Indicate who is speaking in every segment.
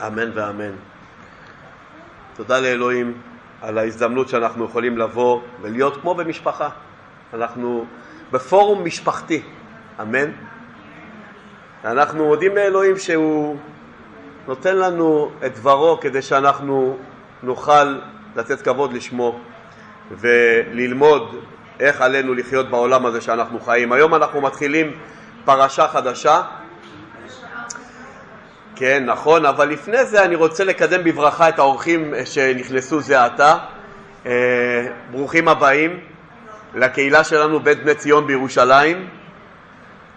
Speaker 1: אמן ואמן. תודה לאלוהים על ההזדמנות שאנחנו יכולים לבוא ולהיות כמו במשפחה. אנחנו בפורום משפחתי, אמן. אנחנו מודים לאלוהים שהוא נותן לנו את דברו כדי שאנחנו נוכל לתת כבוד לשמו וללמוד איך עלינו לחיות בעולם הזה שאנחנו חיים. היום אנחנו מתחילים פרשה חדשה. כן, נכון, אבל לפני זה אני רוצה לקדם בברכה את האורחים שנכנסו זה עתה. אה, ברוכים הבאים לקהילה שלנו בית בני ציון בירושלים.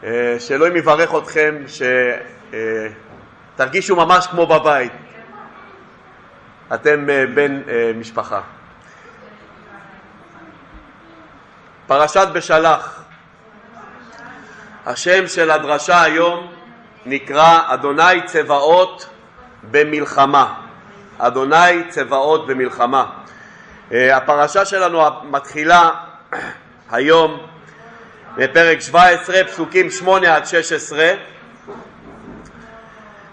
Speaker 1: אה, שאלוהים יברך אתכם, שתרגישו ממש כמו בבית. אתם אה, בן משפחה. פרשת בשלח. השם של הדרשה היום נקרא אדוני צבאות במלחמה. אדוני צבאות במלחמה. אה, הפרשה שלנו מתחילה היום בפרק 17, פסוקים 8 עד 16,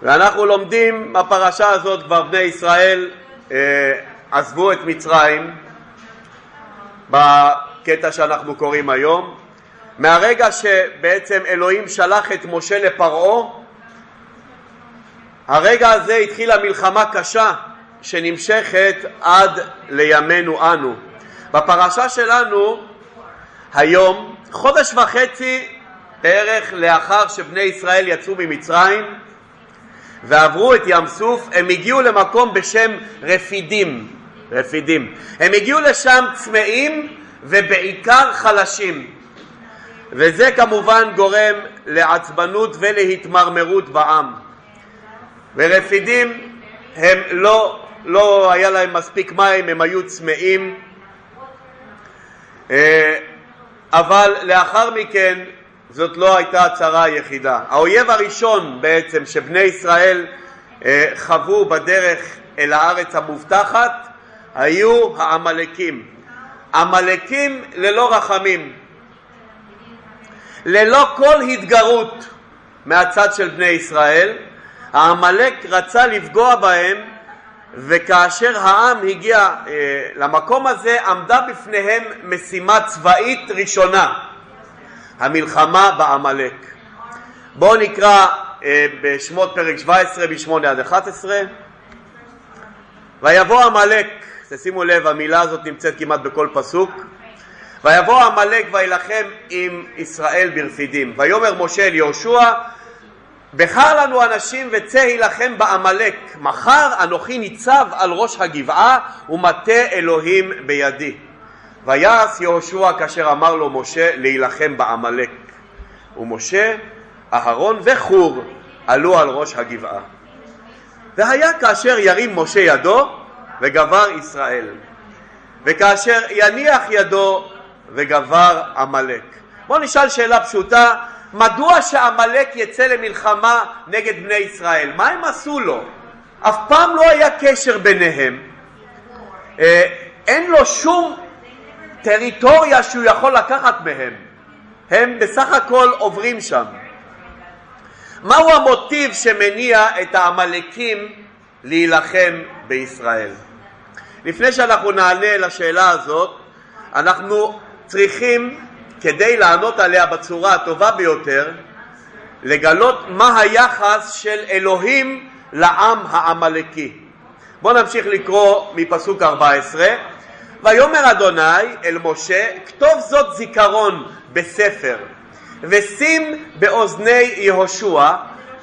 Speaker 1: ואנחנו לומדים בפרשה הזאת כבר בני ישראל אה, עזבו את מצרים בקטע שאנחנו קוראים היום. מהרגע שבעצם אלוהים שלח את משה לפרעה, הרגע הזה התחילה מלחמה קשה שנמשכת עד לימינו אנו. בפרשה שלנו היום, חודש וחצי בערך לאחר שבני ישראל יצאו ממצרים ועברו את ים סוף, הם הגיעו למקום בשם רפידים. רפידים. הם הגיעו לשם צמאים ובעיקר חלשים, וזה כמובן גורם לעצבנות ולהתמרמרות בעם. ורפידים הם לא, לא היה להם מספיק מים, הם היו צמאים, אה, אבל לאחר מכן זאת לא הייתה הצרה היחידה. האויב הראשון בעצם שבני ישראל אה, חוו בדרך אל הארץ המובטחת היו העמלקים. עמלקים ללא רחמים, ללא כל התגרות מהצד של בני ישראל, העמלק רצה לפגוע בהם וכאשר העם הגיע אה, למקום הזה עמדה בפניהם משימה צבאית ראשונה, המלחמה בעמלק. בואו נקרא אה, בשמות פרק 17 ב-8 עד 11 ויבוא עמלק תשימו לב, המילה הזאת נמצאת כמעט בכל פסוק. ויבוא עמלק וילחם עם ישראל ברפידים. ויאמר משה אל יהושע בחר לנו אנשים וצא הילחם בעמלק מחר אנוכי ניצב על ראש הגבעה ומטה אלוהים בידי. ויעש יהושע כאשר אמר לו משה להילחם בעמלק. ומשה, אהרון וחור עלו על ראש הגבעה. והיה כאשר ירים משה ידו וגבר ישראל, וכאשר יניח ידו וגבר עמלק. בואו נשאל שאלה פשוטה, מדוע שעמלק יצא למלחמה נגד בני ישראל? מה הם עשו לו? אף פעם לא היה קשר ביניהם, אה, אין לו שום טריטוריה שהוא יכול לקחת מהם, הם בסך הכל עוברים שם. מהו המוטיב שמניע את העמלקים להילחם בישראל? לפני שאנחנו נענה לשאלה הזאת, אנחנו צריכים, כדי לענות עליה בצורה הטובה ביותר, לגלות מה היחס של אלוהים לעם העמלקי. בואו נמשיך לקרוא מפסוק 14. ויאמר אדוני אל משה, כתוב זאת זיכרון בספר, ושים באוזני יהושע,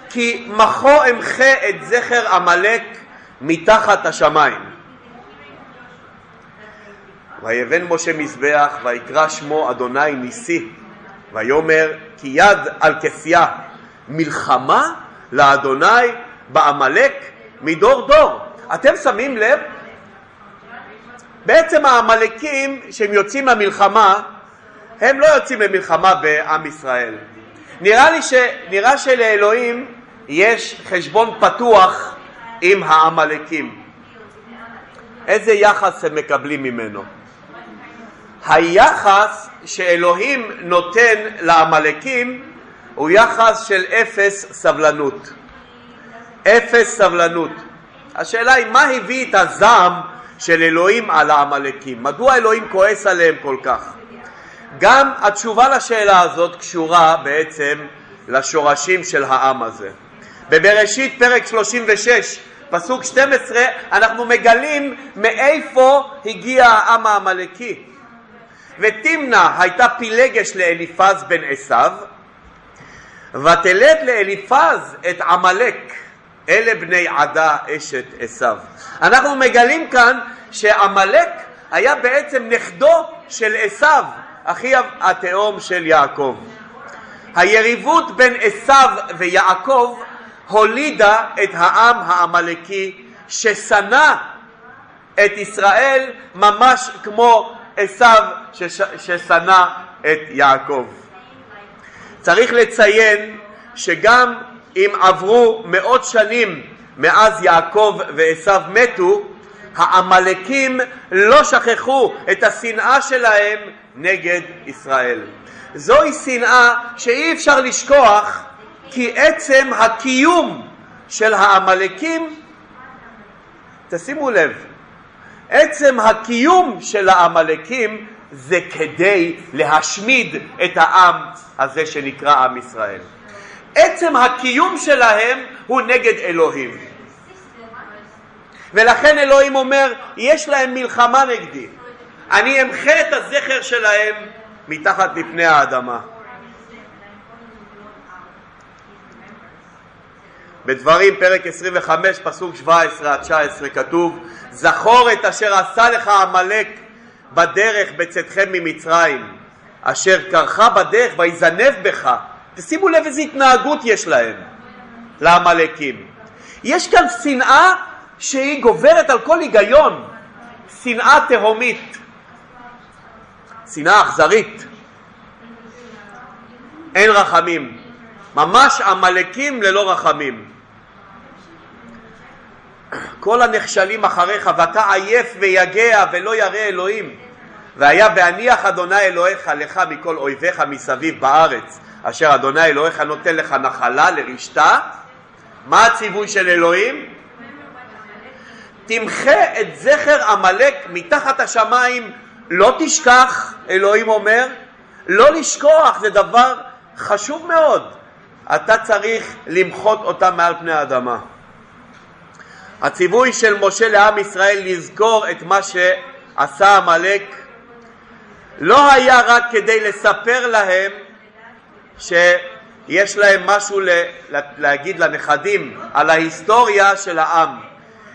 Speaker 1: כי מחו אמחה את זכר עמלק מתחת השמיים. ויבן משה מזבח ויקרא שמו אדוני ניסי ויאמר כי יד על כסייה מלחמה לאדוני בעמלק מדור דור. אתם שמים לב? בעצם העמלקים שהם יוצאים מהמלחמה הם לא יוצאים למלחמה בעם ישראל. נראה לי ש... נראה שלאלוהים יש חשבון פתוח עם העמלקים. איזה יחס הם מקבלים ממנו? היחס שאלוהים נותן לעמלקים הוא יחס של אפס סבלנות. אפס סבלנות. השאלה היא מה הביא את הזעם של אלוהים על העמלקים? מדוע אלוהים כועס עליהם כל כך? גם התשובה לשאלה הזאת קשורה בעצם לשורשים של העם הזה. בבראשית פרק 36 פסוק 12 אנחנו מגלים מאיפה הגיע העם העמלקי. ותמנע הייתה פילגש לאליפז בן עשיו ותלד לאליפז את עמלק אלה בני עדה אשת עשיו. אנחנו מגלים כאן שעמלק היה בעצם נכדו של עשיו, אחיו התאום של יעקב. היריבות בין עשיו ויעקב הולידה את העם העמלקי ששנא את ישראל ממש כמו עשיו ששנא את יעקב. צריך לציין שגם אם עברו מאות שנים מאז יעקב ועשיו מתו, העמלקים לא שכחו את השנאה שלהם נגד ישראל. זוהי שנאה שאי אפשר לשכוח כי עצם הקיום של העמלקים, תשימו לב, עצם הקיום של העמלקים זה כדי להשמיד את העם הזה שנקרא עם ישראל. עצם הקיום שלהם הוא נגד אלוהים. ולכן אלוהים אומר, יש להם מלחמה נגדי. אני אמחה את הזכר שלהם מתחת לפני האדמה. בדברים פרק 25 פסוק 17 עד 19 כתוב זכור את אשר עשה לך עמלק בדרך בצאתכם ממצרים אשר קרך בדרך ויזנב בך. תשימו לב איזה התנהגות יש להם לעמלקים. יש כאן שנאה שהיא גוברת על כל היגיון. שנאה תהומית. שנאה אכזרית. אין רחמים. ממש עמלקים ללא רחמים כל הנכשלים אחריך ואתה עייף ויגע ולא ירא אלוהים והיה בהניח אדוני אלוהיך לך מכל אויביך מסביב בארץ אשר אדוני אלוהיך נותן לך נחלה לרשתה מה הציווי של אלוהים? תמחה את זכר עמלק מתחת השמיים לא תשכח, אלוהים אומר, לא לשכוח, זה דבר חשוב מאוד. אתה צריך למחות אותם מעל פני האדמה. הציווי של משה לעם ישראל לזכור את מה שעשה עמלק לא היה רק כדי לספר להם שיש להם משהו להגיד לנכדים על ההיסטוריה של העם,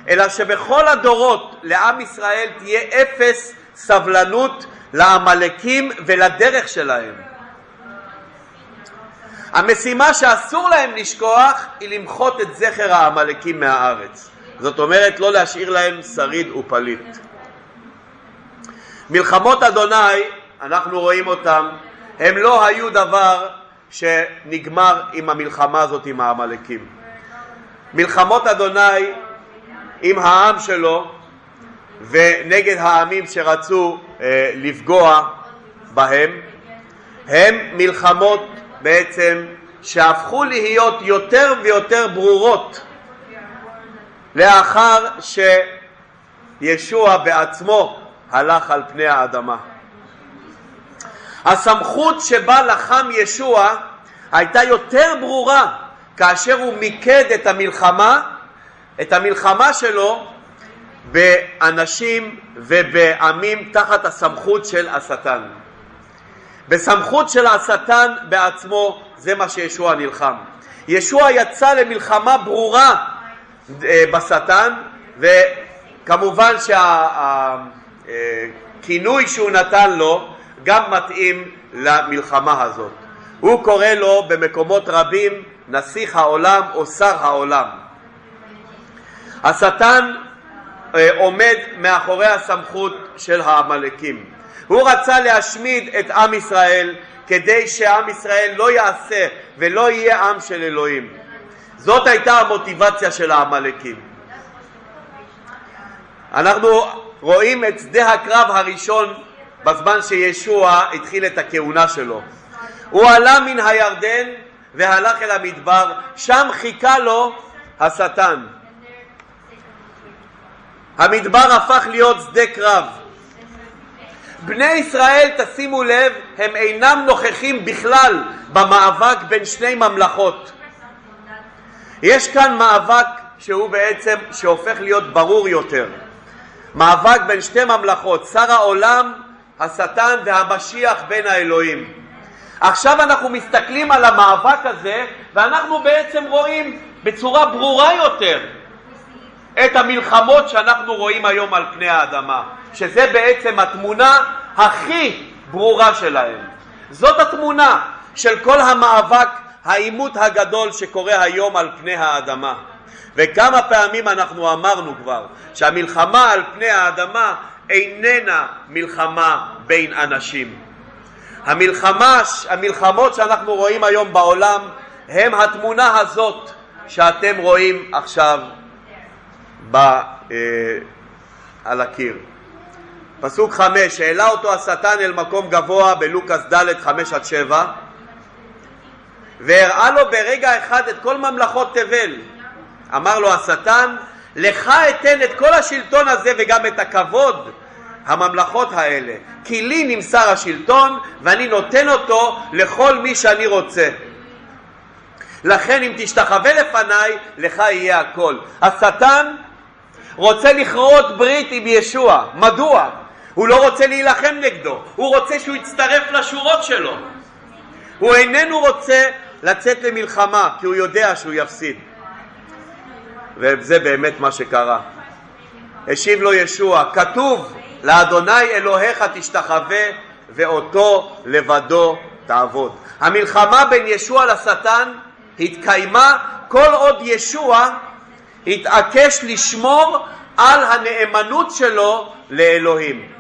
Speaker 1: אלא שבכל הדורות לעם ישראל תהיה אפס סבלנות לעמלקים ולדרך שלהם. המשימה שאסור להם לשכוח היא למחות את זכר העמלקים מהארץ. זאת אומרת לא להשאיר להם שריד ופליט. מלחמות אדוני, אנחנו רואים אותם, הם לא היו דבר שנגמר עם המלחמה הזאת עם העמלקים. מלחמות אדוני עם העם שלו ונגד העמים שרצו אה, לפגוע בהם הם מלחמות בעצם שהפכו להיות יותר ויותר ברורות לאחר שישוע בעצמו הלך על פני האדמה. הסמכות שבה לחם ישוע הייתה יותר ברורה כאשר הוא מיקד את המלחמה, את המלחמה שלו באנשים ובעמים תחת הסמכות של השטן. בסמכות של השטן בעצמו זה מה שישוע נלחם. ישוע יצא למלחמה ברורה בשטן וכמובן שהכינוי שהוא נתן לו גם מתאים למלחמה הזאת. הוא קורא לו במקומות רבים נסיך העולם או שר העולם. השטן אה, עומד מאחורי הסמכות של העמלקים. הוא רצה להשמיד את עם ישראל כדי שעם ישראל לא יעשה ולא יהיה עם של אלוהים. זאת הייתה המוטיבציה של העמלקים. אנחנו רואים את שדה הקרב הראשון בזמן שישוע התחיל את הכהונה שלו. הוא עלה מן הירדן והלך אל המדבר, שם חיכה לו השטן. המדבר הפך להיות שדה קרב. בני ישראל, תשימו לב, הם אינם נוכחים בכלל במאבק בין שני ממלכות. יש כאן מאבק שהוא בעצם, שהופך להיות ברור יותר. מאבק בין שתי ממלכות, שר העולם, השטן והמשיח בין האלוהים. עכשיו אנחנו מסתכלים על המאבק הזה ואנחנו בעצם רואים בצורה ברורה יותר את המלחמות שאנחנו רואים היום על פני האדמה, שזה בעצם התמונה הכי ברורה שלהם. זאת התמונה של כל המאבק, העימות הגדול שקורה היום על פני האדמה. וכמה פעמים אנחנו אמרנו כבר שהמלחמה על פני האדמה איננה מלחמה בין אנשים. המלחמה, המלחמות שאנחנו רואים היום בעולם הם התמונה הזאת שאתם רואים עכשיו ב, אה, על הקיר. פסוק חמש, העלה אותו השטן אל מקום גבוה בלוקאס ד' חמש עד שבע והראה לו ברגע אחד את כל ממלכות תבל. אמר לו השטן, לך אתן את כל השלטון הזה וגם את הכבוד הממלכות האלה, כי לי נמסר השלטון ואני נותן אותו לכל מי שאני רוצה. לכן אם תשתחווה לפניי, לך יהיה הכל. השטן רוצה לכרות ברית עם ישוע. מדוע? הוא לא רוצה להילחם נגדו, הוא רוצה שהוא יצטרף לשורות שלו. הוא איננו רוצה לצאת למלחמה, כי הוא יודע שהוא יפסיד. וזה באמת מה שקרה. השיב לו ישוע, כתוב לאדוני אלוהיך תשתחווה ואותו לבדו תעבוד. המלחמה בין ישוע לשטן התקיימה כל עוד ישוע התעקש לשמור על הנאמנות שלו לאלוהים.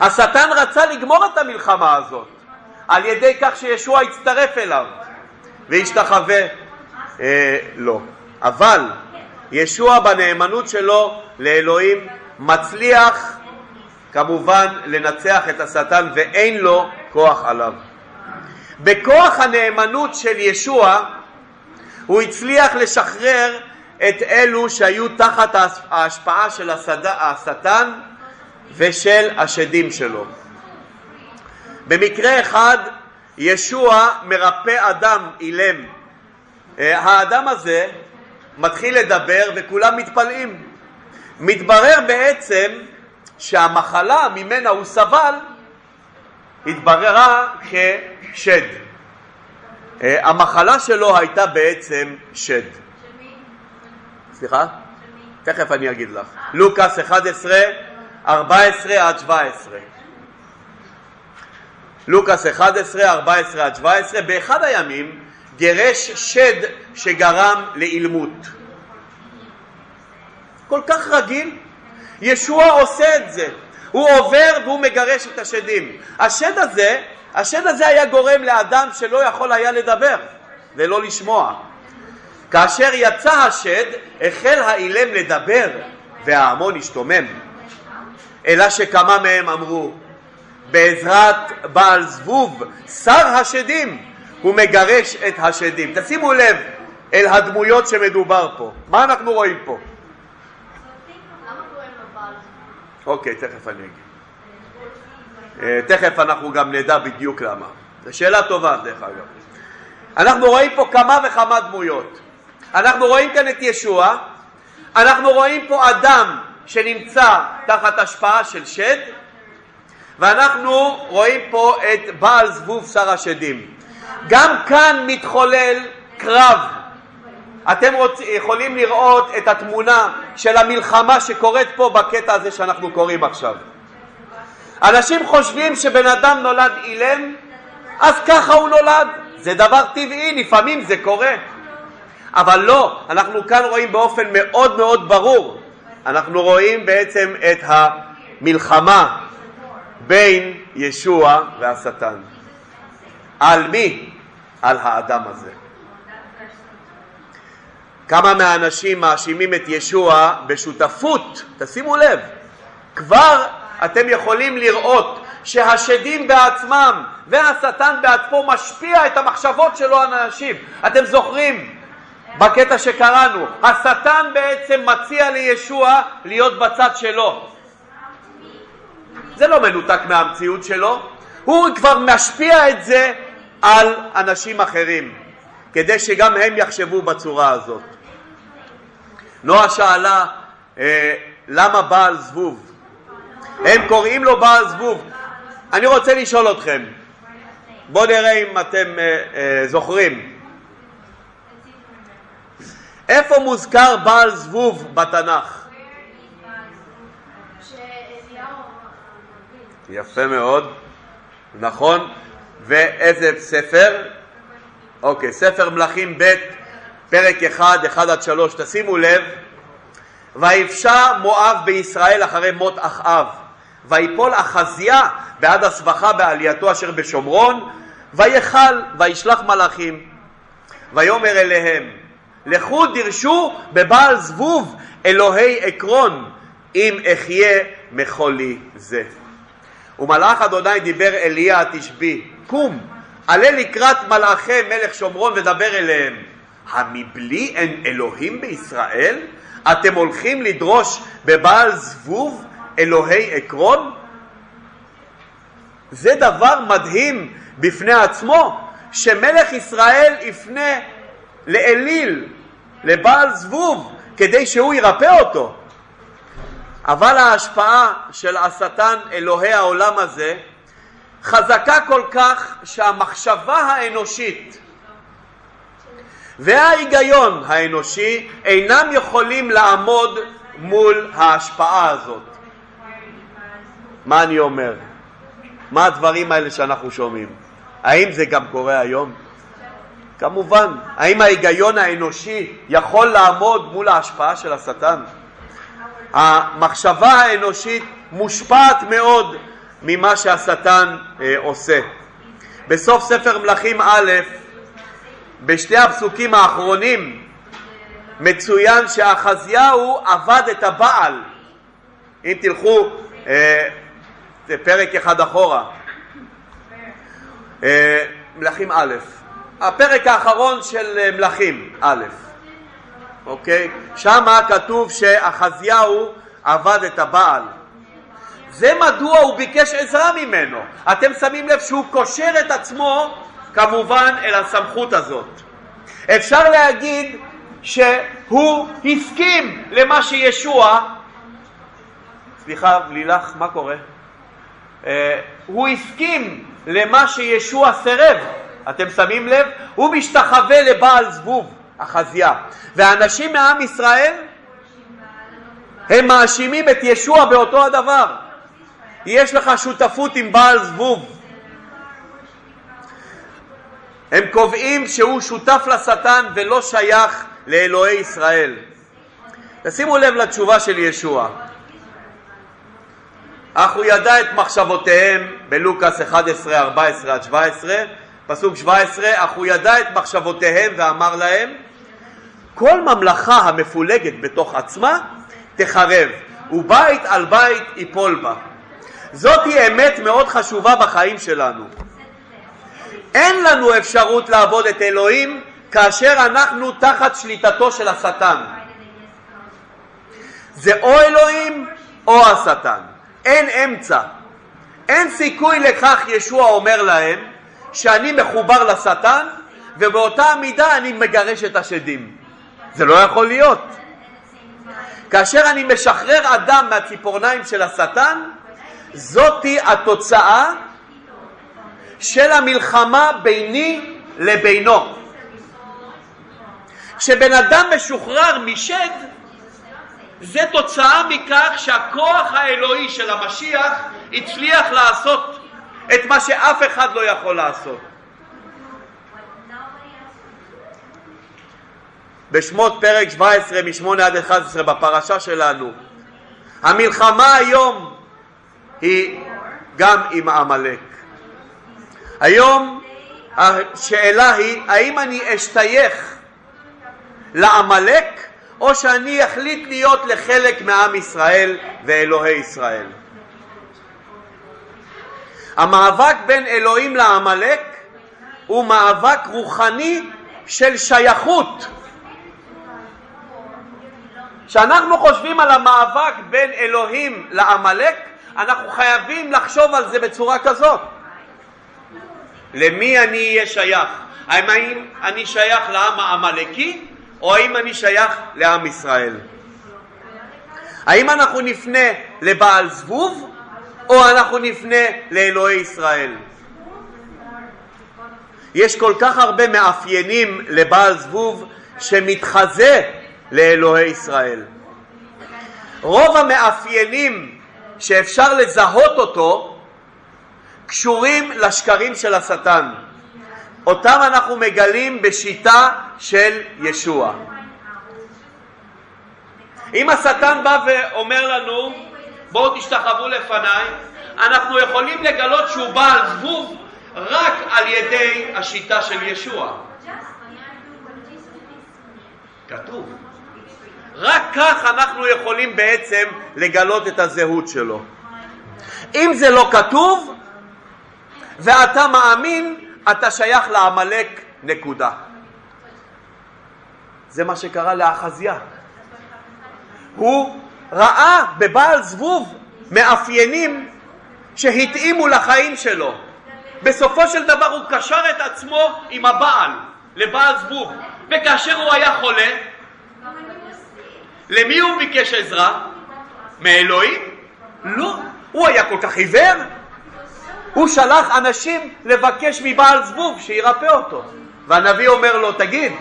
Speaker 1: השטן רצה לגמור את המלחמה הזאת על ידי כך שישוע יצטרף אליו וישתחווה אה, לו. אבל ישוע בנאמנות שלו לאלוהים מצליח כמובן לנצח את השטן ואין לו כוח עליו. בכוח הנאמנות של ישוע הוא הצליח לשחרר את אלו שהיו תחת ההשפעה של השטן ושל השדים שלו. במקרה אחד ישוע מרפא אדם אילם. אה, האדם הזה מתחיל לדבר וכולם מתפלאים. מתברר בעצם שהמחלה ממנה הוא סבל התבררה כשד. אה, המחלה שלו הייתה בעצם שד. סליחה? תכף אני אגיד לך. לוקאס 11, 14 עד 17. לוקאס 11, 14 עד 17, באחד הימים גירש שד שגרם לאילמות. כל כך רגיל. ישוע עושה את זה. הוא עובר והוא מגרש את השדים. השד הזה, השד הזה היה גורם לאדם שלא יכול היה לדבר ולא לשמוע. כאשר יצא השד, החל האילם לדבר וההמון השתומם. אלא שכמה מהם אמרו, בעזרת בעל זבוב, שר השדים, הוא מגרש את השדים. תשימו לב אל הדמויות שמדובר פה. מה אנחנו רואים פה? אוקיי, תכף אני אגיד. אה, תכף אנחנו גם נדע בדיוק למה. זו שאלה טובה דרך אגב. אנחנו רואים פה כמה וכמה דמויות. אנחנו רואים כאן את ישוע, אנחנו רואים פה אדם שנמצא תחת השפעה של שד, ואנחנו רואים פה את בעל זבוב שר השדים. גם כאן מתחולל קרב. אתם רוצ... יכולים לראות את התמונה של המלחמה שקורית פה בקטע הזה שאנחנו קוראים עכשיו. אנשים חושבים שבן אדם נולד אילם, אז ככה הוא נולד. זה דבר טבעי, לפעמים זה קורה. אבל לא, אנחנו כאן רואים באופן מאוד מאוד ברור, אנחנו רואים בעצם את המלחמה בין ישוע והשטן. על מי? על האדם הזה. כמה מהאנשים מאשימים את ישוע בשותפות, תשימו לב, כבר אתם יכולים לראות שהשדים בעצמם והשטן בעצמו משפיע את המחשבות שלו על אנשים. אתם זוכרים בקטע שקראנו. השטן בעצם מציע לישוע להיות בצד שלו. זה לא מנותק מהמציאות שלו, הוא כבר משפיע את זה על אנשים אחרים, כדי שגם הם יחשבו בצורה הזאת. נועה שאלה אה, למה בעל זבוב? הם קוראים לו בעל זבוב. אני רוצה לשאול אתכם, בואו נראה אם אתם אה, אה, זוכרים. איפה מוזכר בעל זבוב בתנ"ך? יפה מאוד, נכון. ואיזה ספר? אוקיי, ספר מלכים ב', פרק 1, 1 עד 3. תשימו לב, ויפשע מואב בישראל אחרי מות אחאב, ויפול אחזיה בעד הסבכה בעלייתו אשר בשומרון, ויכל, וישלח מלאכים. ויאמר אליהם, לכו דרשו בבעל זבוב אלוהי עקרון, אם אחיה מחולי זה. ומלאך אדוני דיבר אליה התשבי, קום, עלה לקראת מלאכי מלך שומרון ודבר אליהם. המבלי אין אלוהים בישראל? אתם הולכים לדרוש בבעל זבוב אלוהי עקרון? זה דבר מדהים בפני עצמו, שמלך ישראל יפנה לאליל, לבעל זבוב, כדי שהוא ירפא אותו. אבל ההשפעה של השטן אלוהי העולם הזה חזקה כל כך שהמחשבה האנושית וההיגיון האנושי אינם יכולים לעמוד מול ההשפעה הזאת. מה אני אומר? מה הדברים האלה שאנחנו שומעים? האם זה גם קורה היום? כמובן. האם ההיגיון האנושי יכול לעמוד מול ההשפעה של השטן? המחשבה האנושית מושפעת מאוד ממה שהשטן אה, עושה. בסוף ספר מלכים א', בשתי הפסוקים האחרונים, מצוין שאחזיהו עבד את הבעל. אם תלכו אה, פרק אחד אחורה, אה, מלכים א', הפרק האחרון של אה, מלכים א', אוקיי? שם כתוב שאחזיהו עבד את הבעל. זה מדוע הוא ביקש עזרה ממנו. אתם שמים לב שהוא קושר את עצמו כמובן אל הסמכות הזאת. אפשר להגיד שהוא הסכים למה שישוע, סליחה לילך, מה קורה? Uh, הוא הסכים למה שישוע סירב, אתם שמים לב? הוא משתחווה לבעל זבוב, אחזיה, ואנשים מעם ישראל הם מאשימים את ישוע באותו הדבר. יש לך שותפות עם בעל זבוב. הם קובעים שהוא שותף לשטן ולא שייך לאלוהי ישראל. תשימו לב לתשובה של ישוע. אך הוא ידע את מחשבותיהם בלוקאס 11, 14 עד 17, פסוק 17, אך הוא ידע את מחשבותיהם ואמר להם כל ממלכה המפולגת בתוך עצמה תחרב, ובית על בית ייפול בה. זאת היא אמת מאוד חשובה בחיים שלנו. אין לנו אפשרות לעבוד את אלוהים כאשר אנחנו תחת שליטתו של השטן. זה או אלוהים או השטן, אין אמצע. אין סיכוי לכך, ישוע אומר להם, שאני מחובר לשטן ובאותה מידה אני מגרש את השדים. זה לא יכול להיות. כאשר אני משחרר אדם מהציפורניים של השטן, זאתי התוצאה של המלחמה ביני לבינו. כשבן אדם משוחרר משד, זה תוצאה מכך שהכוח האלוהי של המשיח הצליח לעשות את מה שאף אחד לא יכול לעשות. בשמות פרק 17 מ-8 עד 11 בפרשה שלנו, המלחמה היום היא גם עם עמלק. היום השאלה היא האם אני אשתייך לעמלק או שאני אחליט להיות לחלק מעם ישראל ואלוהי ישראל. המאבק בין אלוהים לעמלק הוא מאבק רוחני של שייכות. כשאנחנו חושבים על המאבק בין אלוהים לעמלק, אנחנו חייבים לחשוב על זה בצורה כזאת. למי אני אהיה שייך? האם אני שייך לעם העמלקי או האם אני שייך לעם ישראל? האם אנחנו נפנה לבעל זבוב או אנחנו נפנה לאלוהי ישראל? יש כל כך הרבה מאפיינים לבעל זבוב שמתחזה לאלוהי ישראל. רוב המאפיינים שאפשר לזהות אותו קשורים לשקרים של השטן. אותם אנחנו מגלים בשיטה של ישוע. אם השטן בא ואומר לנו בואו תשתחוו לפניי, אנחנו יכולים לגלות שהוא בעל זבוב רק על ידי השיטה של ישוע. כתוב. רק כך אנחנו יכולים בעצם לגלות את הזהות שלו. אם זה לא כתוב ואתה מאמין, אתה שייך לעמלק, נקודה. זה מה שקרה לאחזיה. הוא ראה בבעל זבוב מאפיינים שהתאימו לחיים שלו. בסופו של דבר הוא קשר את עצמו עם הבעל, לבעל זבוב, וכאשר הוא היה חולה, למי הוא ביקש עזרה? מאלוהים? לא. הוא היה כל כך עיוור? הוא שלח אנשים לבקש מבעל זבוב שירפא אותו. והנביא אומר לו, תגיד,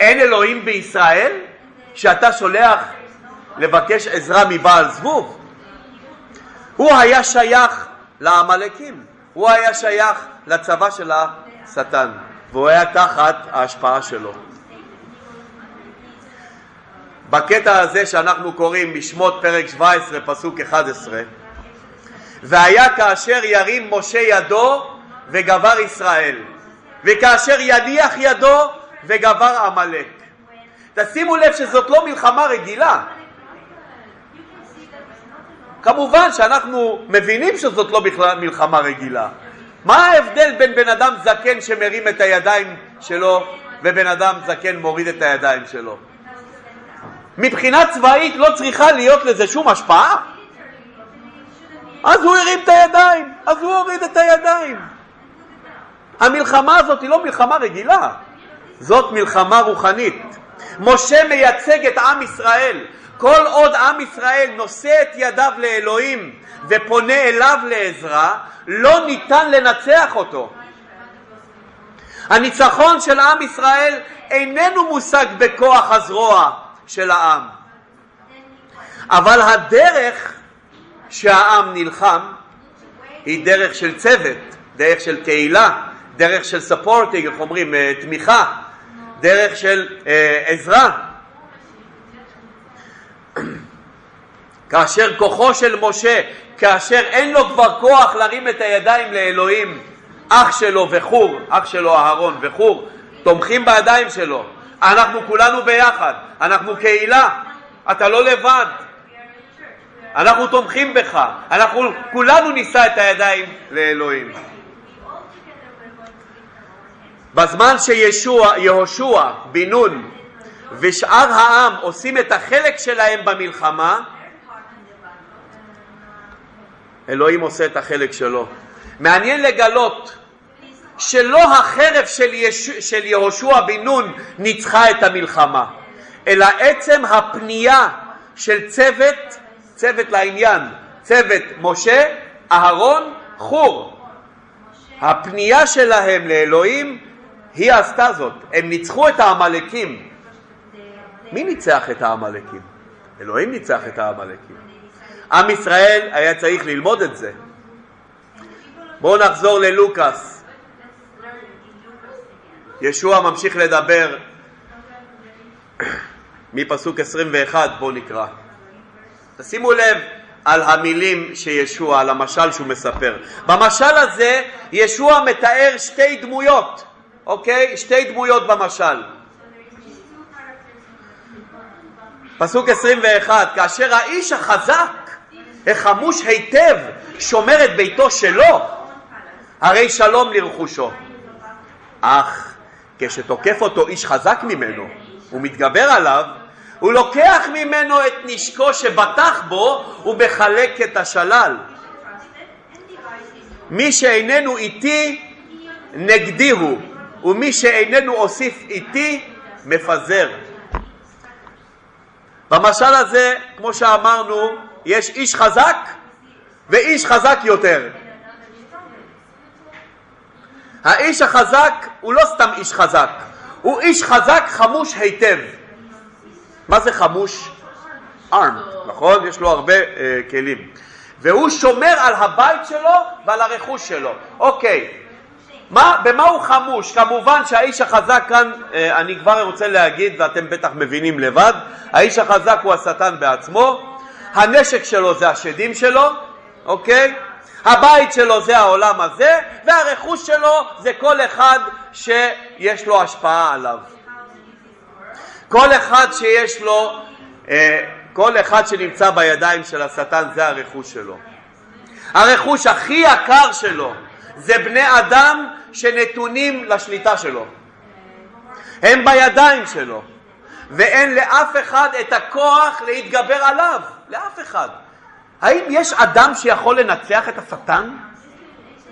Speaker 1: אין אלוהים בישראל שאתה שולח לבקש עזרה מבעל זבוב? הוא היה שייך לעמלקים, הוא היה שייך לצבא של השטן, והוא היה תחת ההשפעה שלו. בקטע הזה שאנחנו קוראים משמות פרק 17 פסוק 11 והיה כאשר ירים משה ידו וגבר ישראל וכאשר יניח ידו וגבר עמלק תשימו לב שזאת לא מלחמה רגילה כמובן שאנחנו מבינים שזאת לא בכלל מלחמה רגילה מה ההבדל בין בן אדם זקן שמרים את הידיים שלו ובן אדם זקן מוריד את הידיים שלו? מבחינה צבאית לא צריכה להיות לזה שום השפעה? אז הוא הרים את הידיים, אז הוא הוריד את הידיים. המלחמה הזאת היא לא מלחמה רגילה, זאת מלחמה רוחנית. משה מייצג את עם ישראל. כל עוד עם ישראל נושא את ידיו לאלוהים ופונה אליו לעזרה, לא ניתן לנצח אותו. הניצחון של עם ישראל איננו מושג בכוח הזרוע, של העם. אבל הדרך שהעם נלחם היא דרך של צוות, דרך של קהילה, דרך של ספורטינג, איך אומרים, אה, תמיכה, דרך של אה, עזרה. כאשר כוחו של משה, כאשר אין לו כבר כוח להרים את הידיים לאלוהים, אח שלו וחור, אח שלו אהרון וחור, תומכים בידיים שלו. אנחנו כולנו ביחד, אנחנו קהילה, אתה לא לבד. אנחנו תומכים בך, אנחנו כולנו נישא את הידיים לאלוהים. בזמן שיהושע, בן נון ושאר העם עושים את החלק שלהם במלחמה, אלוהים עושה את החלק שלו. מעניין לגלות שלא החרב של, יש... של יהושע בן נון ניצחה את המלחמה, אלא עצם הפנייה של צוות, צוות לעניין, צוות משה, אהרון, חור. הפנייה שלהם לאלוהים, היא עשתה זאת. הם ניצחו את העמלקים. מי ניצח את העמלקים? אלוהים ניצח את העמלקים. עם ישראל היה צריך ללמוד את זה. בואו נחזור ללוקאס. ישוע ממשיך לדבר מפסוק 21, בואו נקרא. תשימו לב על המילים שישוע, על המשל שהוא מספר. במשל הזה ישוע מתאר שתי דמויות, אוקיי? שתי דמויות במשל. פסוק 21, כאשר האיש החזק, החמוש היטב, שומר את ביתו שלו, הרי שלום לרכושו. אך כשתוקף אותו איש חזק ממנו ומתגבר עליו, הוא לוקח ממנו את נשקו שבטח בו ומחלק את השלל. מי שאיננו איתי נגדי הוא, ומי שאיננו אוסיף איתי מפזר. במשל הזה, כמו שאמרנו, יש איש חזק ואיש חזק יותר. האיש החזק הוא לא סתם איש חזק, הוא איש חזק חמוש היטב. מה זה חמוש? armed, נכון? יש לו הרבה uh, כלים. והוא שומר על הבית שלו ועל הרכוש שלו. אוקיי, מה, במה הוא חמוש? כמובן שהאיש החזק כאן, אה, אני כבר רוצה להגיד, ואתם בטח מבינים לבד, האיש החזק הוא השטן בעצמו, הנשק שלו זה השדים שלו, אוקיי? הבית שלו זה העולם הזה, והרכוש שלו זה כל אחד שיש לו השפעה עליו. כל אחד שיש לו, אה, כל אחד שנמצא בידיים של השטן זה הרכוש שלו. הרכוש הכי יקר שלו זה בני אדם שנתונים לשליטה שלו. הם בידיים שלו, ואין לאף אחד את הכוח להתגבר עליו, לאף אחד. האם יש אדם שיכול לנצח את השטן?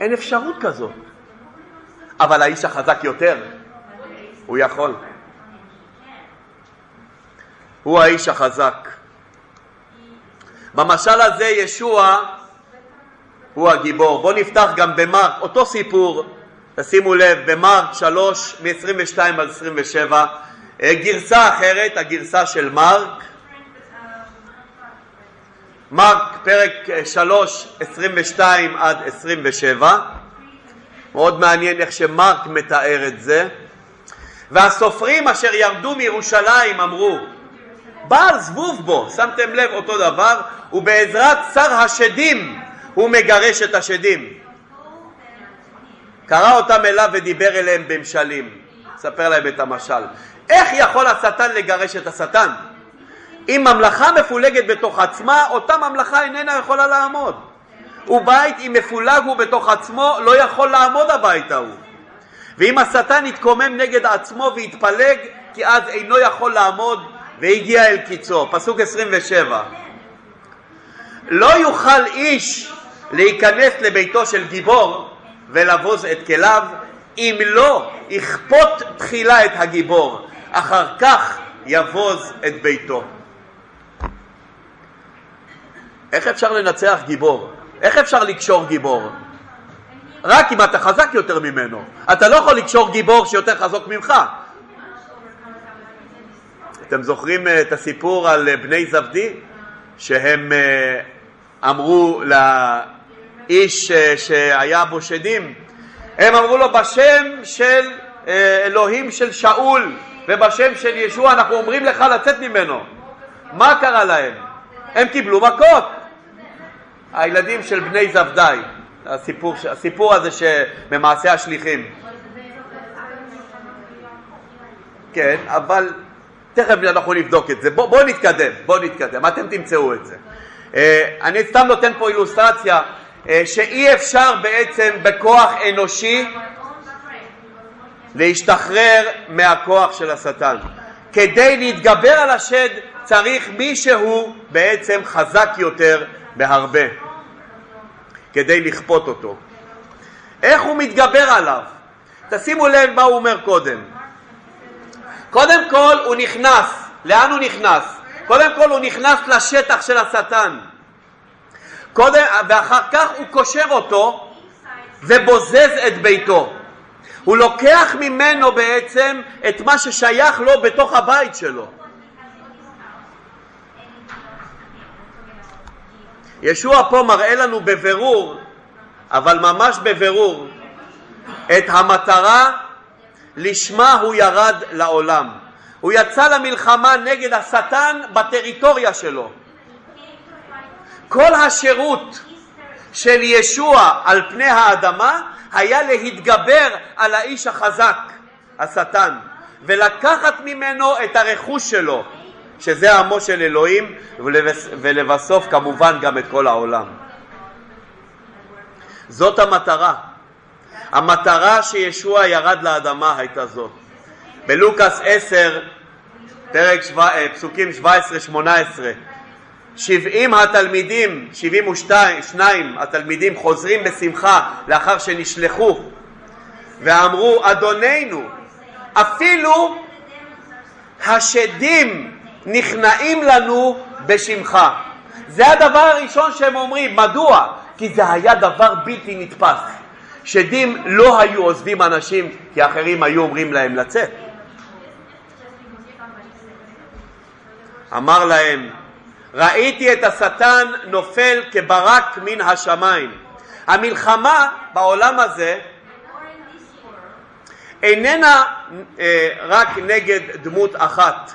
Speaker 1: אין אפשרות כזאת. אבל האיש החזק יותר, הוא יכול. הוא האיש החזק. במשל הזה ישוע הוא הגיבור. בואו נפתח גם במרק, אותו סיפור, תשימו לב, במרק 3 מ-22 עד 27, אה, גרסה אחרת, הגרסה של מרק, מרק פרק 3, אה, 22 עד 27, מאוד מעניין איך שמרק מתאר את זה. והסופרים אשר ירדו מירושלים אמרו, בעל זבוב בו, שמתם לב אותו דבר, ובעזרת שר השדים הוא מגרש את השדים. קרא אותם אליו ודיבר אליהם במשלים, ספר להם את המשל. איך יכול השטן לגרש את השטן? אם ממלכה מפולגת בתוך עצמה, אותה ממלכה איננה יכולה לעמוד. ובית אם מפולג הוא בתוך עצמו, לא יכול לעמוד הבית ההוא. ואם השטן יתקומם נגד עצמו ויתפלג, כי אז אינו יכול לעמוד והגיע אל קיצו. פסוק 27. לא יוכל איש להיכנס לביתו של גיבור ולבוז את כליו, אם לא יכפות תחילה את הגיבור, אחר כך יבוז את ביתו. איך אפשר לנצח גיבור? איך אפשר לקשור גיבור? רק אם אתה חזק יותר ממנו. אתה לא יכול לקשור גיבור שיותר חזק ממך. אתם זוכרים אה, את הסיפור על אה, בני זבדי? שהם אה, אמרו לאיש שהיה בו שדים, הם אמרו לו בשם של אלוהים של שאול ובשם של ישוע אנחנו אומרים לך לצאת ממנו. מה קרה להם? הם קיבלו מכות. הילדים של בני זבדי, הסיפור, הסיפור הזה שממעשה השליחים. כן, אבל תכף אנחנו נבדוק את זה. בואו בוא נתקדם, בואו נתקדם, אתם תמצאו את זה. אה, אני סתם נותן פה אילוסטרציה אה, שאי אפשר בעצם בכוח אנושי להשתחרר מהכוח של השטן. כדי להתגבר על השד צריך מישהו בעצם חזק יותר בהרבה כדי לכפות אותו. איך הוא מתגבר עליו? תשימו לב מה הוא אומר קודם. קודם כל הוא נכנס, לאן הוא נכנס? קודם כל הוא נכנס לשטח של השטן. קודם, ואחר כך הוא קושר אותו ובוזז את ביתו. הוא לוקח ממנו בעצם את מה ששייך לו בתוך הבית שלו. ישוע פה מראה לנו בבירור, אבל ממש בבירור, את המטרה לשמה הוא ירד לעולם. הוא יצא למלחמה נגד השטן בטריטוריה שלו. כל השירות של ישוע על פני האדמה היה להתגבר על האיש החזק, השטן, ולקחת ממנו את הרכוש שלו, שזה עמו של אלוהים, ולבסוף כמובן גם את כל העולם. זאת המטרה. המטרה שישוע ירד לאדמה הייתה זאת. בלוקאס 10 פרק שו... אה, פסוקים 17-18 שבעים התלמידים, שבעים ושניים התלמידים חוזרים בשמחה לאחר שנשלחו ואמרו אדוננו אפילו השדים נכנעים לנו בשמך זה הדבר הראשון שהם אומרים, מדוע? כי זה היה דבר בלתי נתפס. שדים לא היו עוזבים אנשים כי אחרים היו אומרים להם לצאת. אמר להם ראיתי את השטן נופל כברק מן השמיים. המלחמה בעולם הזה איננה אה, רק נגד דמות אחת,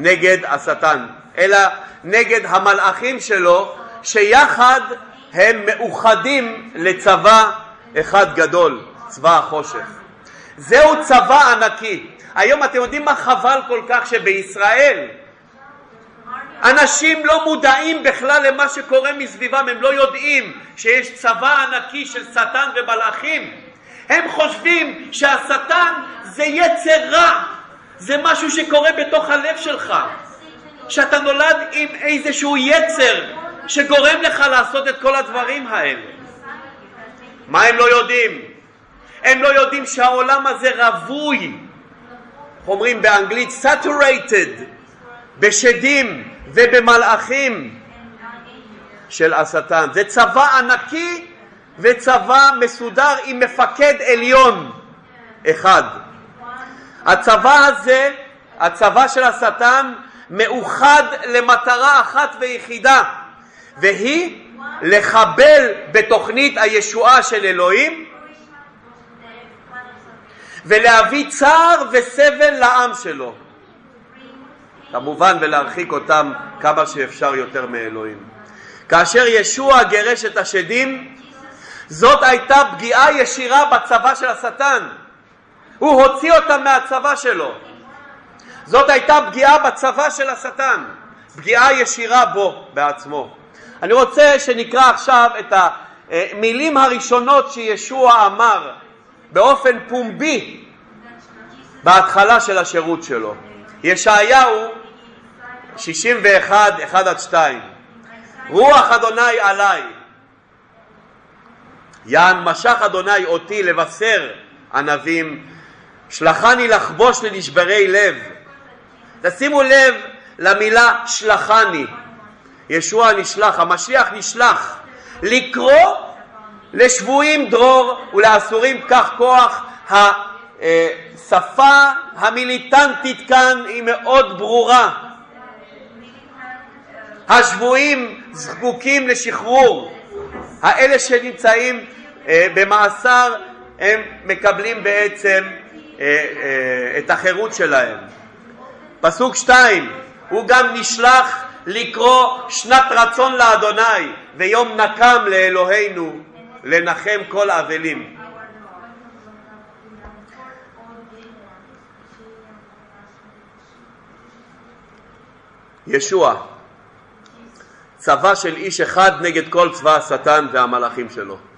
Speaker 1: נגד השטן, אלא נגד המלאכים שלו, שיחד הם מאוחדים לצבא אחד גדול, צבא החושך. זהו צבא ענקי. היום אתם יודעים מה חבל כל כך שבישראל אנשים לא מודעים בכלל למה שקורה מסביבם, הם לא יודעים שיש צבא ענקי של שטן ומלאכים. הם חושבים שהשטן זה יצר רע, זה משהו שקורה בתוך הלב שלך, שאתה נולד עם איזשהו יצר שגורם לך לעשות את כל הדברים האלה. מה הם לא יודעים? הם לא יודעים שהעולם הזה רווי, אומרים באנגלית saturated, בשדים, ובמלאכים של השטן. זה צבא ענקי וצבא מסודר עם מפקד עליון אחד. הצבא הזה, הצבא של השטן, מאוחד למטרה אחת ויחידה, והיא לחבל בתוכנית הישועה של אלוהים ולהביא צער וסבל לעם שלו. כמובן ולהרחיק אותם כמה שאפשר יותר מאלוהים. כאשר ישוע גירש את השדים, זאת הייתה פגיעה ישירה בצבא של השטן. הוא הוציא אותם מהצבא שלו. זאת הייתה פגיעה בצבא של השטן, פגיעה ישירה בו בעצמו. אני רוצה שנקרא עכשיו את המילים הראשונות שישוע אמר באופן פומבי בהתחלה של השירות שלו. ישעיהו 61, 1 עד 2 רוח אדוני עליי יען משך אדוני אותי לבשר ענבים שלחני לחבוש לנשברי לב תשימו לב למילה שלחני ישוע נשלח, המשיח נשלח לקרוא לשבויים דרור ולאסורים קח כוח. השפה המיליטנטית כאן היא מאוד ברורה. השבויים זקוקים לשחרור, האלה שנמצאים אה, במאסר הם מקבלים בעצם את החירות שלהם. פסוק שתיים, הוא גם נשלח לקרוא שנת רצון לאדוני ויום נקם לאלוהינו לנחם כל האבלים. ישוע צבא של איש אחד נגד כל צבא השטן והמלאכים שלו.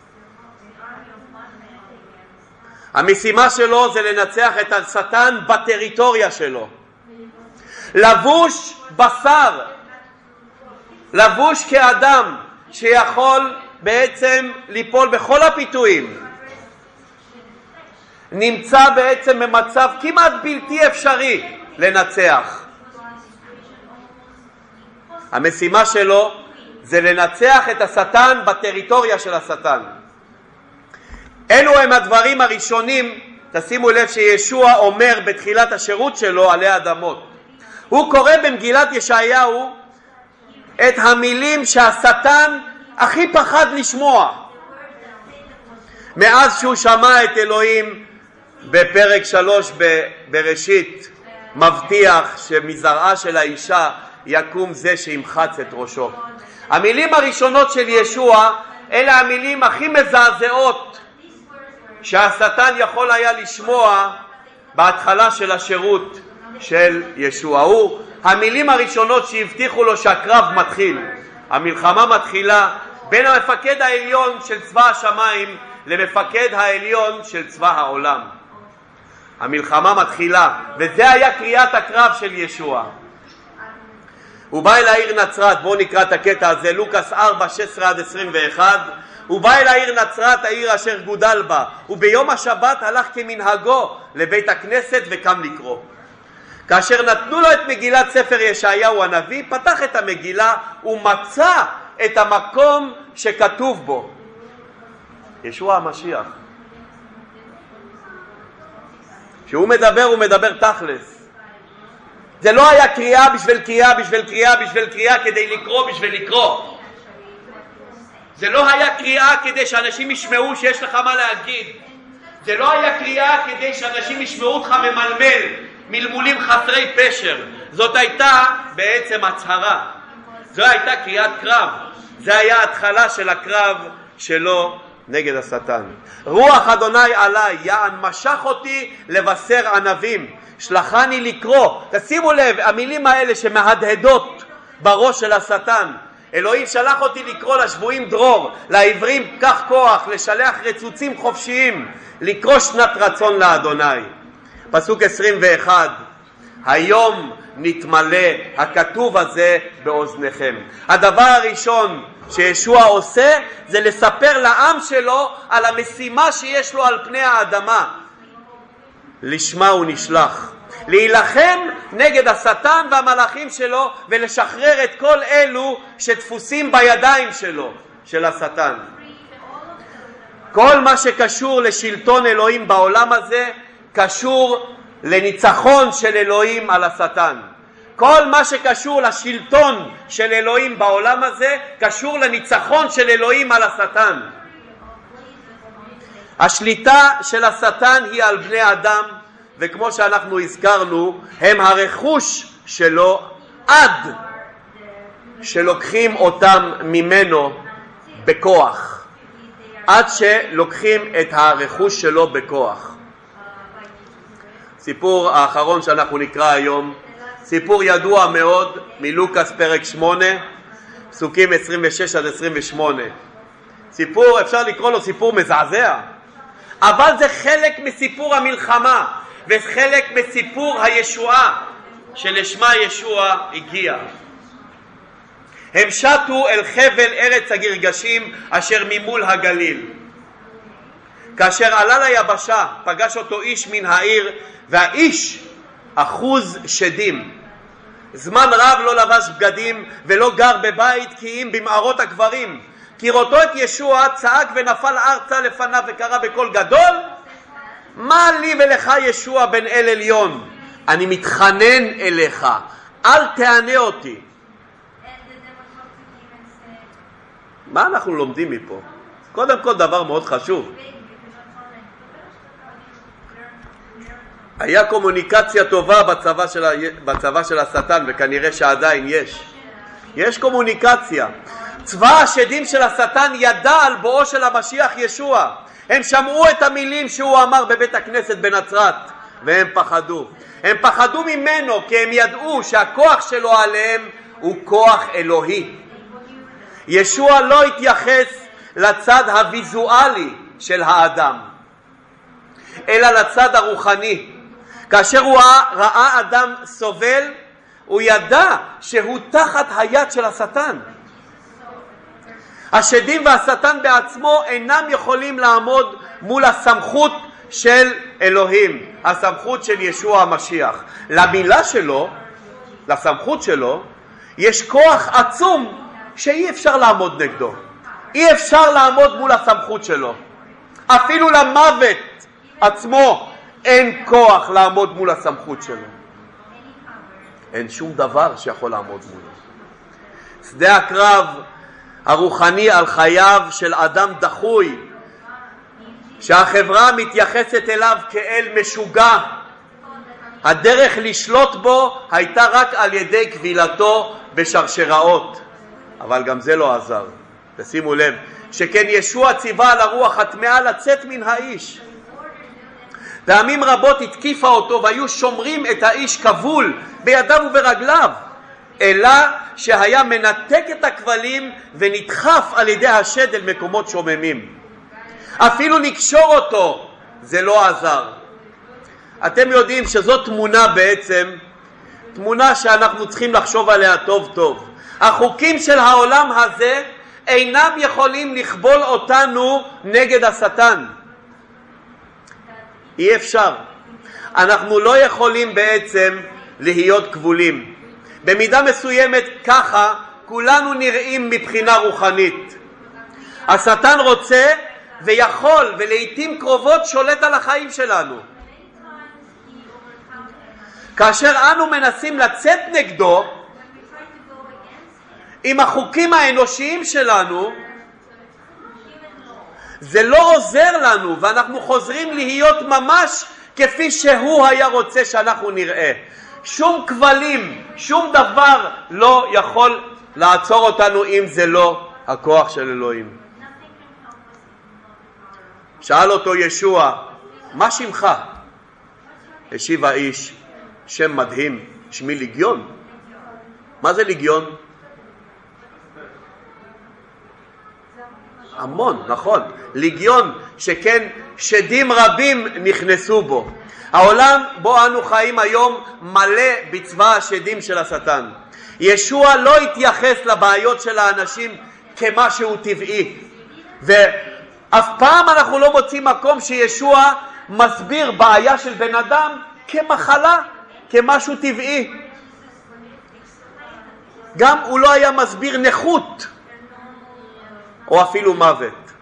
Speaker 1: המשימה שלו זה לנצח את השטן בטריטוריה שלו. לבוש בשר, לבוש כאדם שיכול בעצם ליפול בכל הפיתויים, נמצא בעצם במצב כמעט בלתי אפשרי לנצח. המשימה שלו זה לנצח את השטן בטריטוריה של השטן. אלו הם הדברים הראשונים, תשימו לב שישוע אומר בתחילת השירות שלו עלי אדמות. הוא קורא במגילת ישעיהו את המילים שהשטן הכי פחד לשמוע. מאז שהוא שמע את אלוהים בפרק שלוש בראשית מבטיח שמזרעה של האישה יקום זה שימחץ את ראשו. המילים הראשונות של ישוע אלה המילים הכי מזעזעות שהשטן יכול היה לשמוע בהתחלה של השירות של ישוע. הוא המילים הראשונות שהבטיחו לו שהקרב מתחיל, המלחמה מתחילה בין המפקד העליון של צבא השמיים למפקד העליון של צבא העולם. המלחמה מתחילה, וזה היה קריאת הקרב של ישוע. הוא בא אל העיר נצרת, בואו נקרא את הקטע הזה, לוקאס 4, 16 עד 21. הוא בא אל העיר נצרת, העיר אשר גודל בה, וביום השבת הלך כמנהגו לבית הכנסת וקם לקרוא. כאשר נתנו לו את מגילת ספר ישעיהו הנביא, פתח את המגילה ומצא את המקום שכתוב בו. ישוע המשיח. כשהוא מדבר, הוא מדבר תכלס. זה לא היה קריאה בשביל קריאה בשביל קריאה בשביל קריאה כדי לקרוא בשביל לקרוא. זה לא היה קריאה כדי שאנשים ישמעו שיש לך מה להגיד. זה לא היה קריאה כדי שאנשים ישמעו אותך ממלמל, מלמולים חסרי פשר. זאת הייתה בעצם הצהרה. זו הייתה קריאת קרב. זה היה ההתחלה של הקרב שלו נגד השטן. רוח אדוני עלי, יען משך אותי לבשר ענבים, שלחני לקרוא. תשימו לב, המילים האלה שמהדהדות בראש של השטן. אלוהים שלח אותי לקרוא לשבויים דרור, לעברים קח כוח, לשלח רצוצים חופשיים, לקרוא שנת רצון לאדוני. פסוק 21 היום נתמלא הכתוב הזה באוזניכם. הדבר הראשון שישוע עושה זה לספר לעם שלו על המשימה שיש לו על פני האדמה. לשמה הוא נשלח. להילחם נגד השטן והמלאכים שלו ולשחרר את כל אלו שתפוסים בידיים שלו, של השטן. כל מה שקשור לשלטון אלוהים בעולם הזה קשור לניצחון של אלוהים על השטן. כל מה שקשור לשלטון של אלוהים בעולם הזה קשור לניצחון של אלוהים על השטן. השליטה של השטן היא על בני אדם וכמו שאנחנו הזכרנו הם הרכוש שלו עד שלוקחים אותם ממנו בכוח עד שלוקחים את הרכוש שלו בכוח. סיפור האחרון שאנחנו נקרא היום סיפור ידוע מאוד מלוקאס פרק 8, פסוקים 26 עד 28. סיפור, אפשר לקרוא לו סיפור מזעזע, אבל זה חלק מסיפור המלחמה וחלק מסיפור הישועה שלשמה ישוע הגיע. הם שטו אל חבל ארץ הגרגשים אשר ממול הגליל. כאשר עלה ליבשה פגש אותו איש מן העיר והאיש אחוז שדים זמן רב לא לבש בגדים ולא גר בבית כי אם במערות הקברים. כי ראותו את ישוע צעק ונפל ארצה לפניו וקרא בקול גדול מה לי ולך ישוע בן אל עליון? אני מתחנן אליך, אל תענה אותי. מה אנחנו לומדים מפה? קודם כל דבר מאוד חשוב, היה קומוניקציה טובה בצבא של. בצבא של השטן וכנראה שעדיין יש. יש קומוניקציה. צבא השדים של השטן ידע על בואו של המשיח ישוע. הם שמעו את המילים שהוא אמר בבית הכנסת בנצרת והם פחדו. הם פחדו ממנו כי הם ידעו שהכוח שלו עליהם הוא כוח אלוהי. ישוע לא התייחס לצד הוויזואלי של האדם, אלא לצד הרוחני. כאשר הוא ראה אדם סובל, הוא ידע שהוא תחת היד של השטן. השדים והשטן בעצמו אינם יכולים לעמוד מול הסמכות של אלוהים, הסמכות של ישוע המשיח. למילה שלו, לסמכות שלו, יש כוח עצום שאי אפשר לעמוד נגדו. אי אפשר לעמוד מול הסמכות שלו. אפילו למוות עצמו אין כוח לעמוד מול הסמכות שלו. אין שום דבר שיכול לעמוד מולו. שדה הקרב הרוחני על חייו של אדם דחוי, שהחברה מתייחסת אליו כאל משוגע. הדרך לשלוט בו הייתה רק על ידי כבילתו בשרשראות, אבל גם זה לא עזר. תשימו לב, שכן ישוע ציווה על הרוח הטמאה לצאת מן האיש. פעמים רבות התקיפה אותו והיו שומרים את האיש כבול בידיו וברגליו, אלא שהיה מנתק את הכבלים ונדחף על ידי השד אל מקומות שוממים. אפילו לקשור אותו זה לא עזר. אתם יודעים שזו תמונה בעצם, תמונה שאנחנו צריכים לחשוב עליה טוב טוב. החוקים של העולם הזה אינם יכולים לכבול אותנו נגד השטן. אי אפשר. אנחנו לא יכולים בעצם להיות כבולים. במידה מסוימת ככה כולנו נראים מבחינה רוחנית. השטן רוצה ויכול ולעיתים קרובות שולט על החיים שלנו. כאשר אנו מנסים לצאת נגדו עם החוקים האנושיים שלנו, זה לא עוזר לנו ואנחנו חוזרים להיות ממש כפי שהוא היה רוצה שאנחנו נראה. שום כבלים, שום דבר לא יכול לעצור אותנו אם זה לא הכוח של אלוהים. שאל אותו ישוע, מה שמך? השיב האיש, שם מדהים, שמי ליגיון. מה זה ליגיון? המון, נכון. ליגיון, שכן שדים רבים נכנסו בו. העולם בו אנו חיים היום מלא בצבא השדים של השטן. ישוע לא התייחס לבעיות של האנשים כמשהו טבעי, ואף פעם אנחנו לא מוצאים מקום שישוע מסביר בעיה של בן אדם כמחלה, כמשהו טבעי. גם הוא לא היה מסביר נכות או אפילו מוות.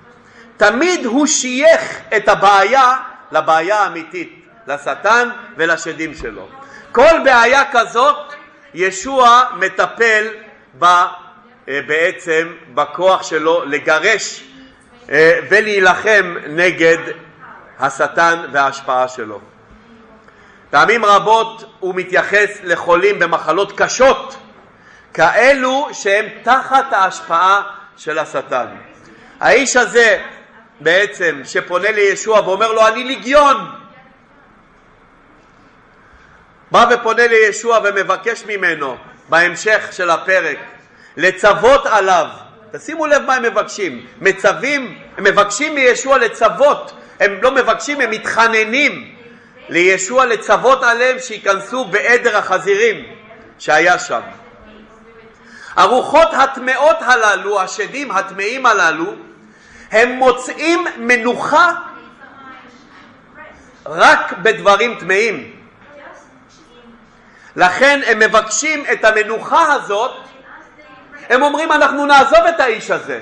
Speaker 1: תמיד הוא שייך את הבעיה לבעיה האמיתית, לשטן ולשדים שלו. כל בעיה כזאת ישוע מטפל בה אה, בעצם בכוח שלו לגרש אה, ולהילחם נגד השטן וההשפעה שלו. פעמים רבות הוא מתייחס לחולים במחלות קשות, כאלו שהם תחת ההשפעה של השטן. האיש הזה בעצם שפונה לישוע ואומר לו אני ליגיון. בא ופונה לישוע ומבקש ממנו בהמשך של הפרק לצוות עליו. תשימו לב מה הם מבקשים. מצווים, הם מבקשים מישוע לצוות. הם לא מבקשים, הם מתחננים לישוע לצוות עליהם שייכנסו בעדר החזירים שהיה שם הרוחות הטמאות הללו, השדים הטמאים הללו, הם מוצאים מנוחה רק בדברים טמאים. לכן הם מבקשים את המנוחה הזאת, הם אומרים אנחנו נעזוב את האיש הזה,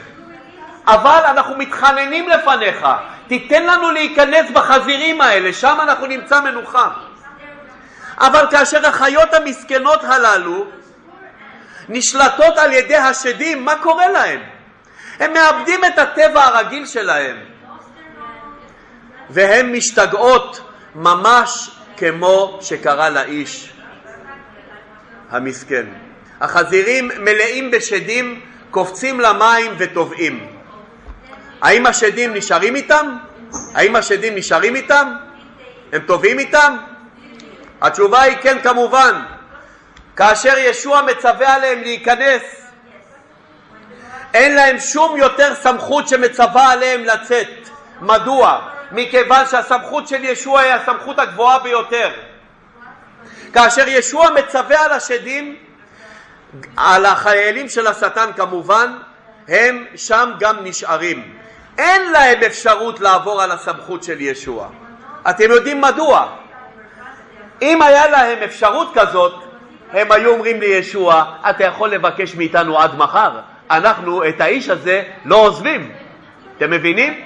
Speaker 1: אבל אנחנו מתחננים לפניך, תיתן לנו להיכנס בחזירים האלה, שם אנחנו נמצא מנוחה. אבל כאשר החיות המסכנות הללו נשלטות על ידי השדים, מה קורה להם? הם מאבדים את הטבע הרגיל שלהם והן משתגעות ממש כמו שקרה לאיש המסכן. החזירים מלאים בשדים, קופצים למים וטובעים. האם השדים נשארים איתם? האם השדים נשארים איתם? הם טובעים איתם? התשובה היא כן כמובן. כאשר ישוע מצווה עליהם להיכנס, אין להם שום יותר סמכות שמצווה עליהם לצאת. מדוע? מכיוון שהסמכות של ישוע היא הסמכות הגבוהה ביותר. כאשר ישוע מצווה על השדים, על החיילים של השטן כמובן, הם שם גם נשארים. אין להם אפשרות לעבור על הסמכות של ישוע. אתם יודעים מדוע? אם היה להם אפשרות כזאת, הם היו אומרים לישוע, אתה יכול לבקש מאיתנו עד מחר, אנחנו את האיש הזה לא עוזבים. אתם מבינים?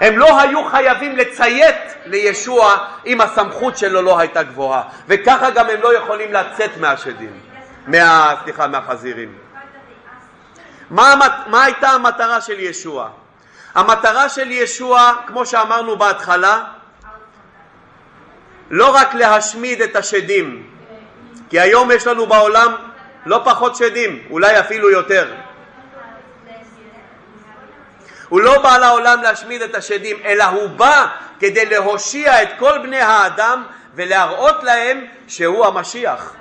Speaker 1: הם לא היו חייבים לציית לישוע אם הסמכות שלו לא הייתה גבוהה, וככה גם הם לא יכולים לצאת מהשדים, מה, סליחה, מהחזירים. מה, מה הייתה המטרה של ישוע? המטרה של ישוע, כמו שאמרנו בהתחלה, לא רק להשמיד את השדים, כי היום יש לנו בעולם לא פחות שדים, אולי אפילו יותר. הוא לא בא לעולם להשמיד את השדים, אלא הוא בא כדי להושיע את כל בני האדם ולהראות להם שהוא המשיח.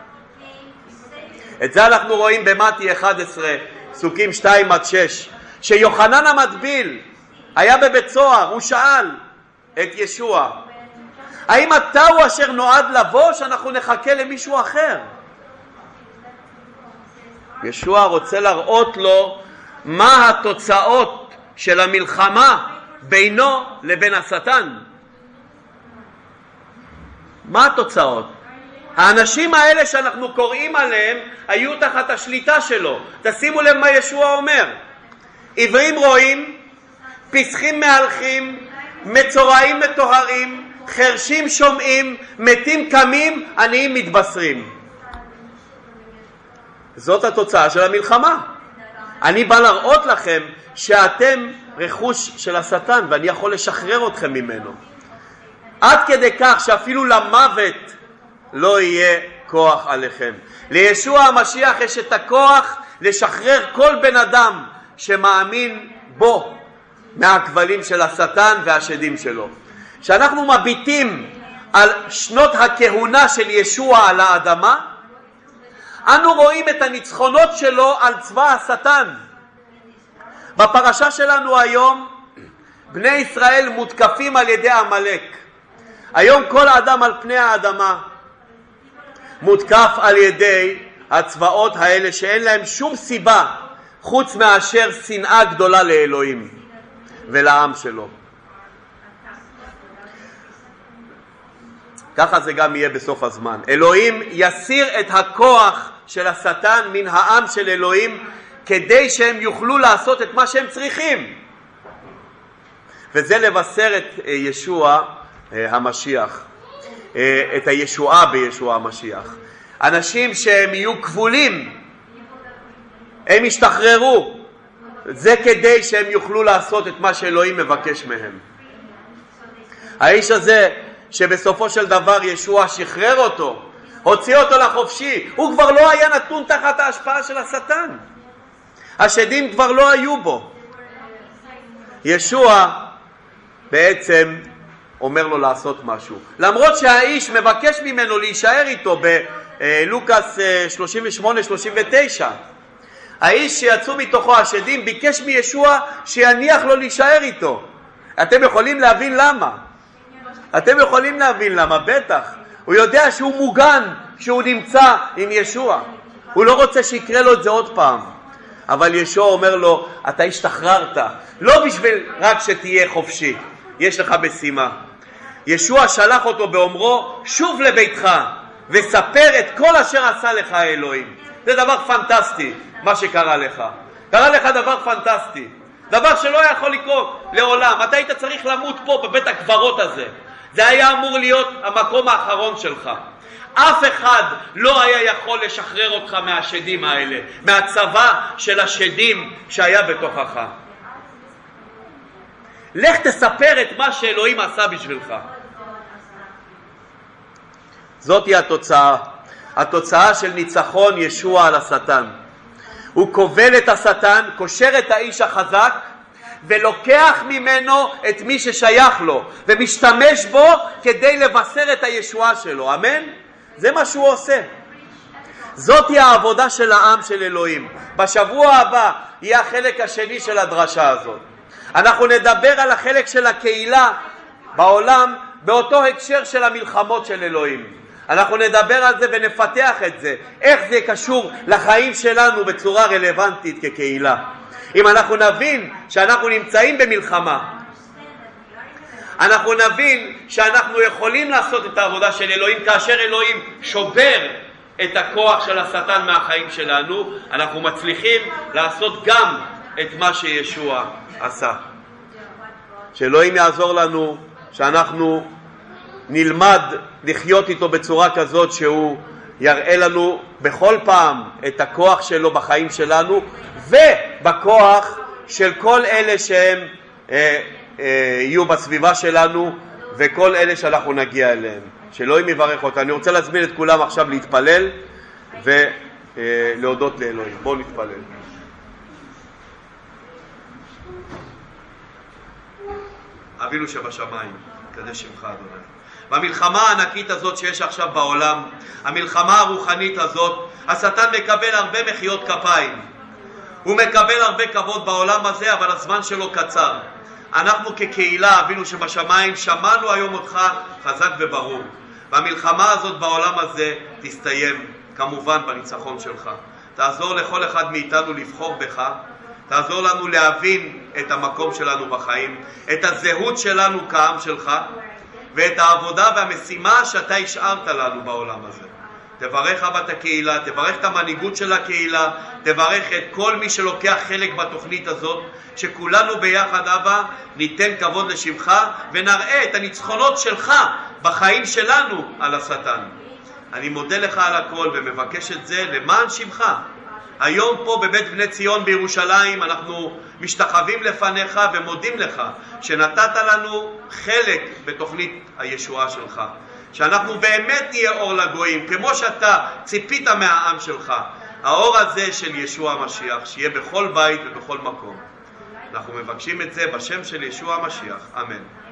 Speaker 1: את זה אנחנו רואים במתי 11, פסוקים 2 עד 6, שיוחנן המטביל היה בבית סוהר, הוא שאל את ישוע, האם אתה הוא אשר נועד לבוא, שאנחנו נחכה למישהו אחר? ישוע רוצה להראות לו מה התוצאות של המלחמה בינו לבין השטן. מה התוצאות? האנשים האלה שאנחנו קוראים עליהם היו תחת השליטה שלו. תשימו לב מה ישוע אומר. עיוורים רואים, פסחים מהלכים, מצורעים מטוהרים, חרשים שומעים, מתים קמים, עניים מתבשרים. זאת התוצאה של המלחמה. אני בא להראות לכם שאתם רכוש של השטן ואני יכול לשחרר אתכם ממנו. עד כדי כך שאפילו למוות לא יהיה כוח עליכם. לישוע המשיח יש את הכוח לשחרר כל בן אדם שמאמין בו מהכבלים של השטן והשדים שלו. כשאנחנו מביטים על שנות הכהונה של ישוע על האדמה, אנו רואים את הניצחונות שלו על צבא השטן. בפרשה שלנו היום בני ישראל מותקפים על ידי עמלק. היום כל אדם על פני האדמה מותקף על ידי הצבאות האלה שאין להם שום סיבה חוץ מאשר שנאה גדולה לאלוהים ולעם שלו. ככה זה גם יהיה בסוף הזמן. אלוהים יסיר את הכוח של השטן מן העם של אלוהים כדי שהם יוכלו לעשות את מה שהם צריכים. וזה לבשר את אה, ישוע אה, המשיח, אה, את הישועה בישוע המשיח. אנשים שהם יהיו כבולים, הם ישתחררו. זה כדי שהם יוכלו לעשות את מה שאלוהים מבקש מהם. האיש הזה, שבסופו של דבר ישוע שחרר אותו, הוציא אותו לחופשי, הוא כבר לא היה נתון תחת ההשפעה של השטן. השדים כבר לא היו בו. ישוע בעצם אומר לו לעשות משהו. למרות שהאיש מבקש ממנו להישאר איתו בלוקאס 38-39. אה, האיש שיצאו מתוכו השדים ביקש מישוע שיניח לו להישאר איתו. אתם יכולים להבין למה. אתם יכולים להבין למה, בטח. הוא יודע שהוא מוגן כשהוא נמצא עם ישוע. הוא לא רוצה שיקרה לו את זה עוד פעם. אבל ישוע אומר לו, אתה השתחררת, לא בשביל רק שתהיה חופשי, יש לך משימה. ישוע שלח אותו באומרו, שוב לביתך וספר את כל אשר עשה לך האלוהים. זה דבר פנטסטי, מה שקרה לך. קרה לך דבר פנטסטי, דבר שלא יכול לקרות לעולם. אתה היית צריך למות פה בבית הקברות הזה. זה היה אמור להיות המקום האחרון שלך. אף אחד לא היה יכול לשחרר אותך מהשדים האלה, מהצבא של השדים שהיה בתוכך. לך תספר את מה שאלוהים עשה בשבילך. זאתי התוצאה, התוצאה של ניצחון ישוע על השטן. הוא כובל את השטן, קושר את האיש החזק ולוקח ממנו את מי ששייך לו ומשתמש בו כדי לבשר את הישועה שלו, אמן? זה מה שהוא עושה. זאתי העבודה של העם של אלוהים. בשבוע הבא יהיה החלק השני של הדרשה הזאת. אנחנו נדבר על החלק של הקהילה בעולם באותו הקשר של המלחמות של אלוהים. אנחנו נדבר על זה ונפתח את זה, איך זה קשור לחיים שלנו בצורה רלוונטית כקהילה. אם אנחנו נבין שאנחנו נמצאים במלחמה, אנחנו נבין שאנחנו יכולים לעשות את העבודה של אלוהים כאשר אלוהים שובר את הכוח של השטן מהחיים שלנו, אנחנו מצליחים לעשות גם את מה שישוע עשה. שאלוהים יעזור לנו שאנחנו נלמד לחיות איתו בצורה כזאת שהוא יראה לנו בכל פעם את הכוח שלו בחיים שלנו ובכוח של כל אלה שהם אה, אה, יהיו בסביבה שלנו וכל אלה שאנחנו נגיע אליהם. שאלוהים יברך אותה. אני רוצה להזמין את כולם עכשיו להתפלל ולהודות לאלוהים. בואו נתפלל. אבינו שבשמיים, קדש שמך אדוני. במלחמה הענקית הזאת שיש עכשיו בעולם, המלחמה הרוחנית הזאת, השטן מקבל הרבה מחיאות כפיים. הוא מקבל הרבה כבוד בעולם הזה, אבל הזמן שלו קצר. אנחנו כקהילה, אבינו שבשמיים, שמענו היום אותך חזק וברור. והמלחמה הזאת בעולם הזה תסתיים, כמובן, בניצחון שלך. תעזור לכל אחד מאיתנו לבחור בך, תעזור לנו להבין את המקום שלנו בחיים, את הזהות שלנו כעם שלך, ואת העבודה והמשימה שאתה השארת לנו בעולם הזה. תברך אבא את הקהילה, תברך את המנהיגות של הקהילה, תברך את כל מי שלוקח חלק בתוכנית הזאת, שכולנו ביחד אבא ניתן כבוד לשמך ונראה את הניצחונות שלך בחיים שלנו על השטן. אני מודה לך על הכל ומבקש את זה למען שמך. היום פה בבית בני ציון בירושלים אנחנו משתחווים לפניך ומודים לך שנתת לנו חלק בתוכנית הישועה שלך. שאנחנו באמת נהיה אור לגויים, כמו שאתה ציפית מהעם שלך. האור הזה של ישוע המשיח, שיהיה בכל בית ובכל מקום. אנחנו מבקשים את זה בשם של ישוע המשיח, אמן.